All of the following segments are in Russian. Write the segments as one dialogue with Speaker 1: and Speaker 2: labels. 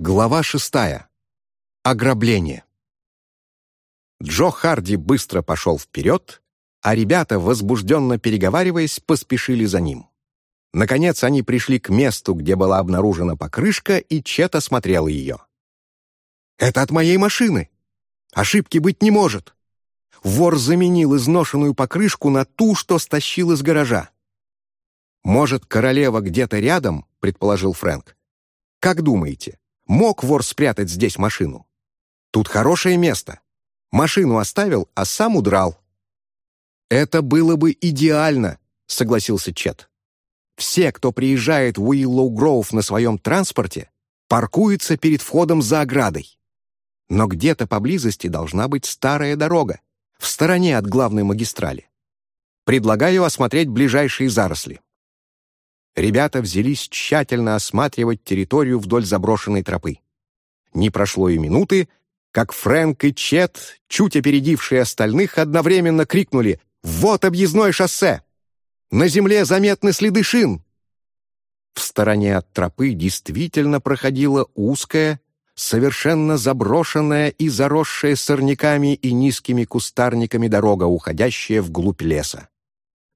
Speaker 1: Глава шестая. Ограбление. Джо Харди быстро пошел вперед, а ребята, возбужденно переговариваясь, поспешили за ним. Наконец они пришли к месту, где была обнаружена покрышка, и Чет осмотрел ее. «Это от моей машины! Ошибки быть не может!» Вор заменил изношенную покрышку на ту, что стащил из гаража. «Может, королева где-то рядом?» — предположил Фрэнк. «Как думаете, мог вор спрятать здесь машину? Тут хорошее место. Машину оставил, а сам удрал». «Это было бы идеально», — согласился Чет. «Все, кто приезжает в Уиллоу Гроув на своем транспорте, паркуются перед входом за оградой. Но где-то поблизости должна быть старая дорога, в стороне от главной магистрали. Предлагаю осмотреть ближайшие заросли. Ребята взялись тщательно осматривать территорию вдоль заброшенной тропы. Не прошло и минуты, как Фрэнк и Чет, чуть опередившие остальных, одновременно крикнули «Вот объездное шоссе! На земле заметны следы шин!» В стороне от тропы действительно проходила узкая, совершенно заброшенная и заросшая сорняками и низкими кустарниками дорога, уходящая вглубь леса.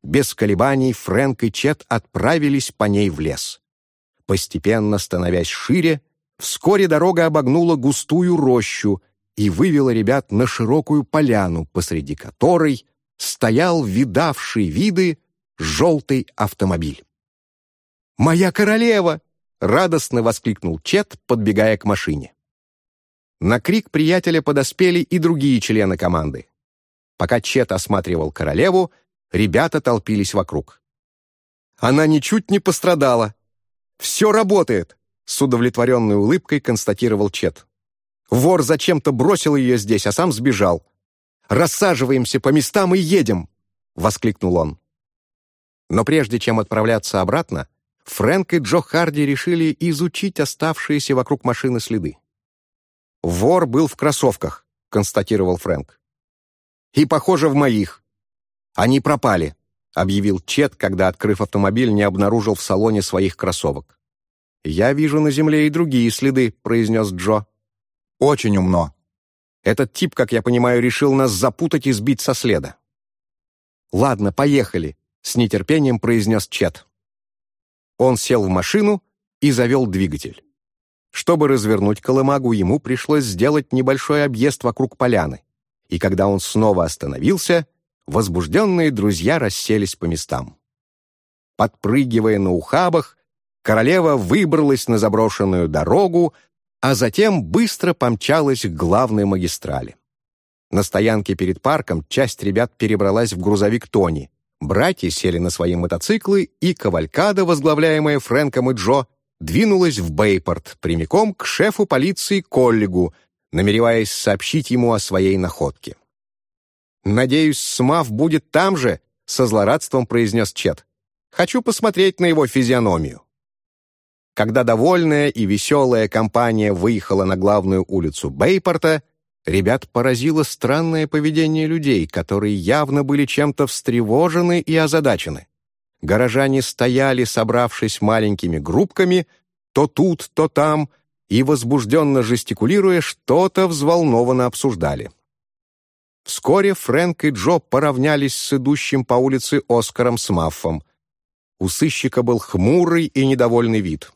Speaker 1: Без колебаний Фрэнк и Чет отправились по ней в лес. Постепенно становясь шире, вскоре дорога обогнула густую рощу и вывела ребят на широкую поляну, посреди которой стоял видавший виды желтый автомобиль. «Моя королева!» радостно воскликнул Чет, подбегая к машине. На крик приятеля подоспели и другие члены команды. Пока Чет осматривал королеву, ребята толпились вокруг. Она ничуть не пострадала. «Все работает!» — с удовлетворенной улыбкой констатировал Чет. «Вор зачем-то бросил ее здесь, а сам сбежал. Рассаживаемся по местам и едем!» — воскликнул он. Но прежде чем отправляться обратно, Фрэнк и Джо Харди решили изучить оставшиеся вокруг машины следы. «Вор был в кроссовках», — констатировал Фрэнк. «И, похоже, в моих. Они пропали», — объявил Чет, когда, открыв автомобиль, не обнаружил в салоне своих кроссовок. «Я вижу на земле и другие следы», — произнес Джо. «Очень умно. Этот тип, как я понимаю, решил нас запутать и сбить со следа». «Ладно, поехали», — с нетерпением произнес Чет. Он сел в машину и завел двигатель. Чтобы развернуть колымагу, ему пришлось сделать небольшой объезд вокруг поляны. И когда он снова остановился, возбужденные друзья расселись по местам. Подпрыгивая на ухабах, королева выбралась на заброшенную дорогу, а затем быстро помчалась к главной магистрали. На стоянке перед парком часть ребят перебралась в грузовик Тони, Братья сели на свои мотоциклы, и кавалькада, возглавляемая Фрэнком и Джо, двинулась в Бейпорт прямиком к шефу полиции Коллигу, намереваясь сообщить ему о своей находке. «Надеюсь, Смав будет там же», — со злорадством произнес Чет. «Хочу посмотреть на его физиономию». Когда довольная и веселая компания выехала на главную улицу Бейпорта, Ребят поразило странное поведение людей, которые явно были чем-то встревожены и озадачены. Горожане стояли, собравшись маленькими группками, то тут, то там, и, возбужденно жестикулируя, что-то взволнованно обсуждали. Вскоре Фрэнк и Джо поравнялись с идущим по улице Оскаром Смаффом. У сыщика был хмурый и недовольный вид.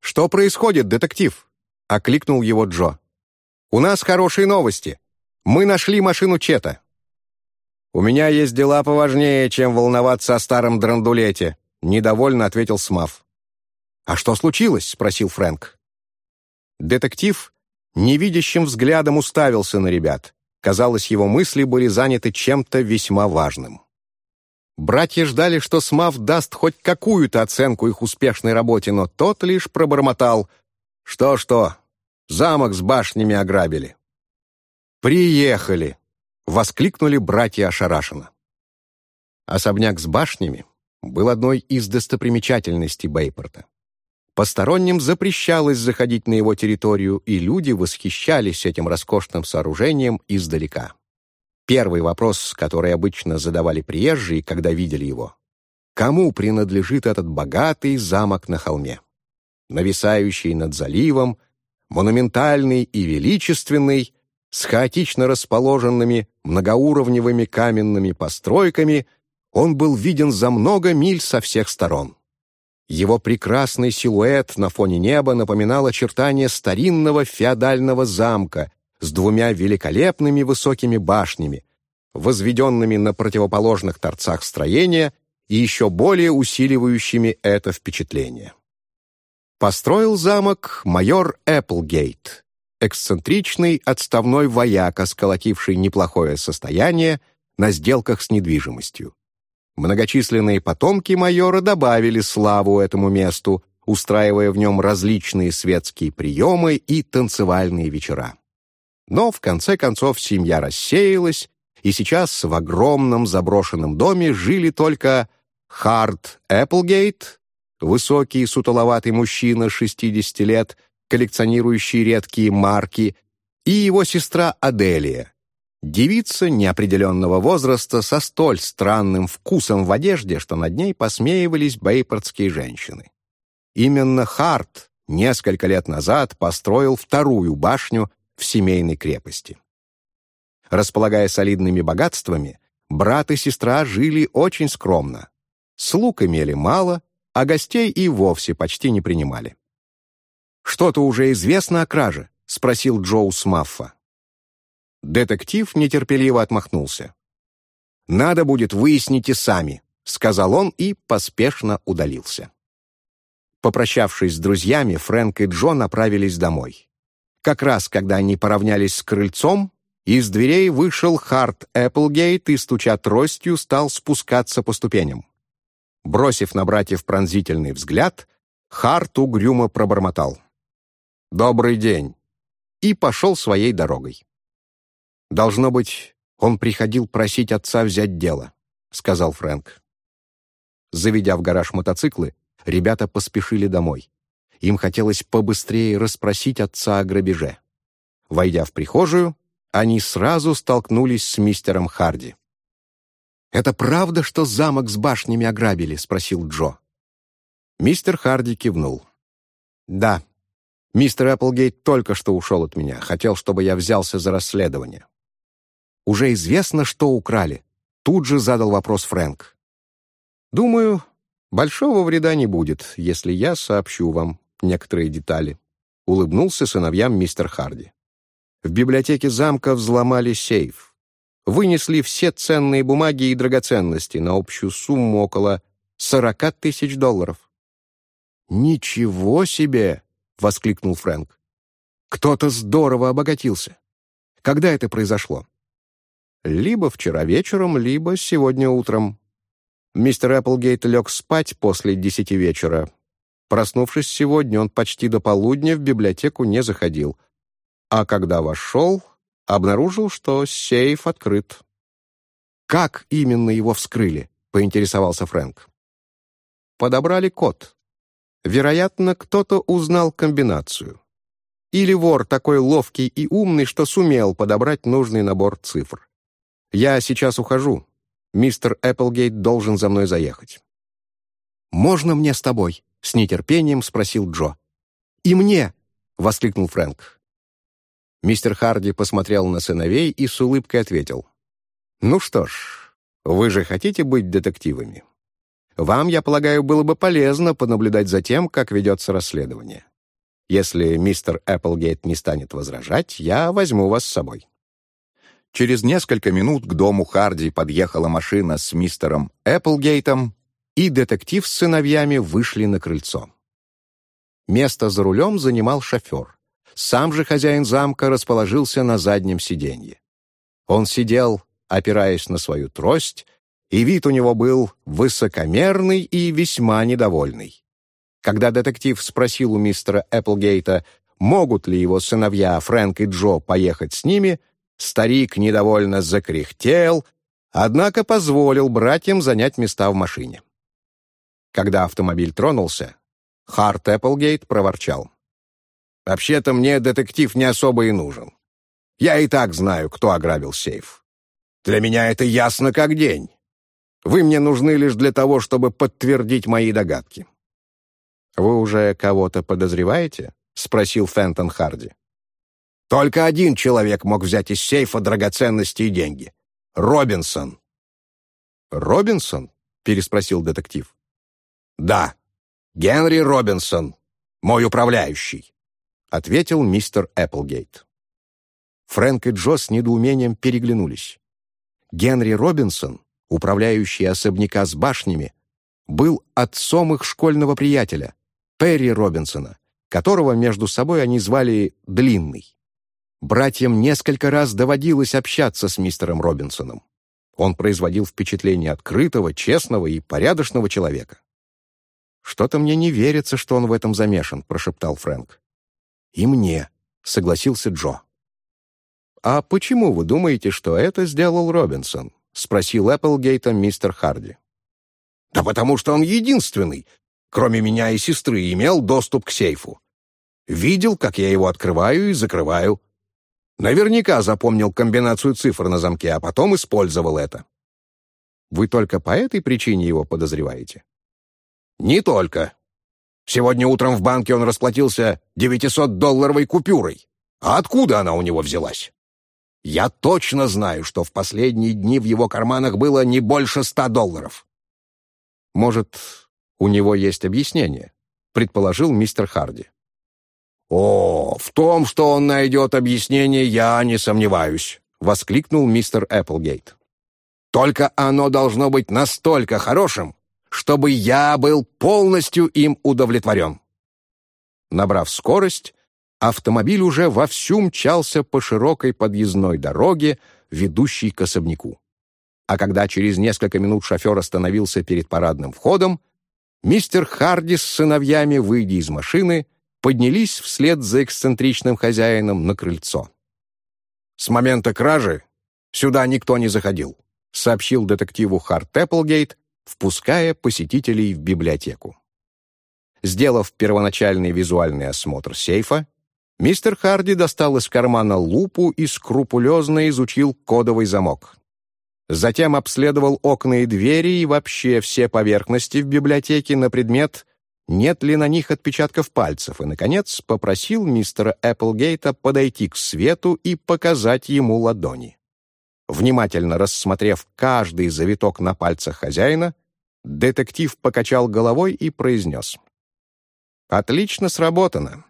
Speaker 1: «Что происходит, детектив?» — окликнул его Джо. «У нас хорошие новости. Мы нашли машину Чета». «У меня есть дела поважнее, чем волноваться о старом драндулете», — недовольно ответил Смав. «А что случилось?» — спросил Фрэнк. Детектив невидящим взглядом уставился на ребят. Казалось, его мысли были заняты чем-то весьма важным. Братья ждали, что Смав даст хоть какую-то оценку их успешной работе, но тот лишь пробормотал. «Что-что, Замок с башнями ограбили». «Приехали!» — воскликнули братья ошарашенно. Особняк с башнями был одной из достопримечательностей Бейпорта. Посторонним запрещалось заходить на его территорию, и люди восхищались этим роскошным сооружением издалека. Первый вопрос, который обычно задавали приезжие, когда видели его — кому принадлежит этот богатый замок на холме? Нависающий над заливом — монументальный и величественный, с хаотично расположенными многоуровневыми каменными постройками, он был виден за много миль со всех сторон. Его прекрасный силуэт на фоне неба напоминал очертания старинного феодального замка с двумя великолепными высокими башнями, возведенными на противоположных торцах строения и еще более усиливающими это впечатление. Построил замок майор Эпплгейт, эксцентричный отставной вояка, сколотивший неплохое состояние на сделках с недвижимостью. Многочисленные потомки майора добавили славу этому месту, устраивая в нем различные светские приемы и танцевальные вечера. Но в конце концов семья рассеялась, и сейчас в огромном заброшенном доме жили только Харт Эпплгейт, высокий сутуловатый мужчина 60 лет, коллекционирующий редкие марки, и его сестра Аделия, девица неопределенного возраста со столь странным вкусом в одежде, что над ней посмеивались бейпортские женщины. Именно Харт несколько лет назад построил вторую башню в семейной крепости. Располагая солидными богатствами, брат и сестра жили очень скромно. Слуг имели мало, а гостей и вовсе почти не принимали. «Что-то уже известно о краже?» — спросил Джоу Смаффа. Детектив нетерпеливо отмахнулся. «Надо будет выяснить и сами», — сказал он и поспешно удалился. Попрощавшись с друзьями, Фрэнк и Джо направились домой. Как раз, когда они поравнялись с крыльцом, из дверей вышел Харт Эпплгейт и, стуча тростью, стал спускаться по ступеням. Бросив на братьев пронзительный взгляд, Харт угрюмо пробормотал. «Добрый день!» и пошел своей дорогой. «Должно быть, он приходил просить отца взять дело», — сказал Фрэнк. Заведя в гараж мотоциклы, ребята поспешили домой. Им хотелось побыстрее расспросить отца о грабеже. Войдя в прихожую, они сразу столкнулись с мистером Харди. «Это правда, что замок с башнями ограбили?» — спросил Джо. Мистер Харди кивнул. «Да. Мистер Эпплгейт только что ушел от меня. Хотел, чтобы я взялся за расследование». «Уже известно, что украли?» Тут же задал вопрос Фрэнк. «Думаю, большого вреда не будет, если я сообщу вам некоторые детали», — улыбнулся сыновьям мистер Харди. В библиотеке замка взломали сейф. Вынесли все ценные бумаги и драгоценности на общую сумму около 40 тысяч долларов. «Ничего себе!» — воскликнул Фрэнк. «Кто-то здорово обогатился. Когда это произошло?» «Либо вчера вечером, либо сегодня утром. Мистер Эпплгейт лег спать после десяти вечера, Проснувшись сегодня, он почти до полудня в библиотеку не заходил. А когда вошел, обнаружил, что сейф открыт. «Как именно его вскрыли?» — поинтересовался Фрэнк. Подобрали код. Вероятно, кто-то узнал комбинацию. Или вор такой ловкий и умный, что сумел подобрать нужный набор цифр. Я сейчас ухожу. Мистер Эпплгейт должен за мной заехать. «Можно мне с тобой?» — с нетерпением спросил Джо. «И мне!» — воскликнул Фрэнк. Мистер Харди посмотрел на сыновей и с улыбкой ответил. «Ну что ж, вы же хотите быть детективами? Вам, я полагаю, было бы полезно понаблюдать за тем, как ведется расследование. Если мистер Эпплгейт не станет возражать, я возьму вас с собой». Через несколько минут к дому Харди подъехала машина с мистером Эпплгейтом, и детектив с сыновьями вышли на крыльцо. Место за рулем занимал шофер. Сам же хозяин замка расположился на заднем сиденье. Он сидел, опираясь на свою трость, и вид у него был высокомерный и весьма недовольный. Когда детектив спросил у мистера Эпплгейта, могут ли его сыновья Фрэнк и Джо поехать с ними, старик недовольно закряхтел, однако позволил братьям занять места в машине. Когда автомобиль тронулся, Харт Эпплгейт проворчал. «Вообще-то мне детектив не особо и нужен. Я и так знаю, кто ограбил сейф. Для меня это ясно как день. Вы мне нужны лишь для того, чтобы подтвердить мои догадки». «Вы уже кого-то подозреваете?» — спросил Фентон Харди. «Только один человек мог взять из сейфа драгоценности и деньги. Робинсон».
Speaker 2: «Робинсон?» — переспросил детектив.
Speaker 1: «Да, Генри Робинсон, мой управляющий», — ответил мистер Эпплгейт.
Speaker 2: Фрэнк и Джо с недоумением переглянулись. Генри Робинсон, управляющий особняка с башнями, был отцом их школьного приятеля, Перри Робинсона, которого между собой они звали «Длинный». Братьям несколько раз доводилось общаться с мистером Робинсоном. Он производил впечатление открытого, честного и порядочного человека. «Что-то мне не верится, что он в этом замешан», — прошептал Фрэнк.
Speaker 1: «И мне», — согласился Джо.
Speaker 2: «А почему вы думаете, что это сделал Робинсон?» — спросил Эпплгейта мистер Харди.
Speaker 1: «Да потому что он единственный, кроме меня и сестры, имел доступ к сейфу. Видел, как я его открываю и закрываю. Наверняка запомнил комбинацию цифр на замке, а потом использовал это».
Speaker 2: «Вы только по этой причине его подозреваете?»
Speaker 1: «Не только. Сегодня утром в банке он расплатился 900-долларовой купюрой. А откуда она у него взялась?» Я точно знаю, что в последние дни в его карманах было не больше ста долларов.
Speaker 2: Может, у него есть объяснение, предположил мистер Харди.
Speaker 1: О, в том, что он найдет объяснение, я не сомневаюсь, воскликнул мистер Эпплгейт. Только оно должно быть настолько хорошим, чтобы я был полностью им удовлетворен.
Speaker 2: Набрав скорость, автомобиль уже вовсю мчался по широкой подъездной дороге, ведущей к особняку. А когда через несколько минут шофер остановился перед парадным входом, мистер Харди с сыновьями, выйдя из машины, поднялись вслед за эксцентричным хозяином на крыльцо.
Speaker 1: «С момента кражи сюда никто не заходил», сообщил детективу Харт Эпплгейт, впуская посетителей в библиотеку. Сделав первоначальный визуальный осмотр сейфа, Мистер Харди достал из кармана лупу и скрупулезно изучил кодовый замок. Затем обследовал окна и двери и вообще все поверхности в библиотеке на предмет, нет ли на них отпечатков пальцев, и, наконец, попросил мистера Эпплгейта подойти к свету и показать ему ладони. Внимательно рассмотрев каждый завиток на пальцах хозяина, детектив покачал головой и произнес. «Отлично сработано.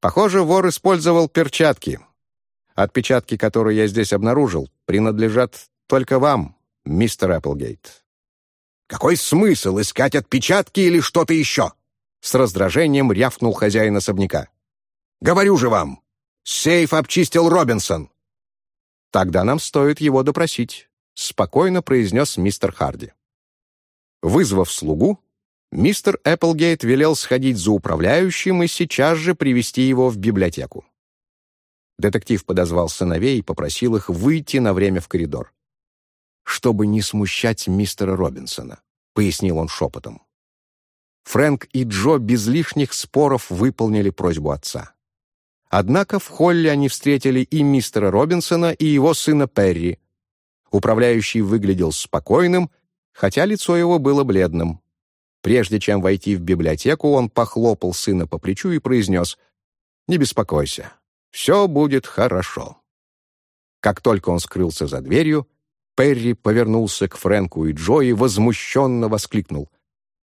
Speaker 1: Похоже, вор использовал перчатки. Отпечатки, которые я здесь обнаружил, принадлежат только вам, мистер Эпплгейт. «Какой смысл искать отпечатки или что-то еще?» С раздражением рявкнул хозяин особняка. «Говорю же вам, сейф обчистил Робинсон».
Speaker 2: «Тогда нам стоит его допросить», — спокойно произнес мистер Харди. Вызвав слугу, мистер Эпплгейт велел сходить за управляющим и сейчас же привести его в библиотеку. Детектив подозвал сыновей и попросил их выйти на время в коридор. «Чтобы не смущать мистера Робинсона», — пояснил он шепотом. Фрэнк и Джо без лишних споров выполнили просьбу отца. Однако в холле они встретили и мистера Робинсона, и его сына Перри. Управляющий выглядел спокойным, хотя лицо его было бледным. Прежде чем войти в библиотеку, он похлопал сына по плечу и произнес «Не беспокойся, все будет хорошо». Как только он скрылся за дверью, Перри повернулся к Фрэнку и Джо и возмущенно воскликнул.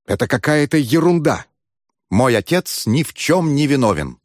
Speaker 2: «Это какая-то ерунда! Мой отец ни в чем не виновен!»